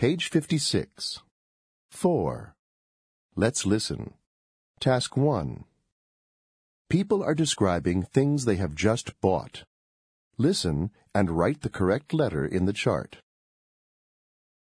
Page 56. 4. Let's listen. Task 1. People are describing things they have just bought. Listen and write the correct letter in the chart.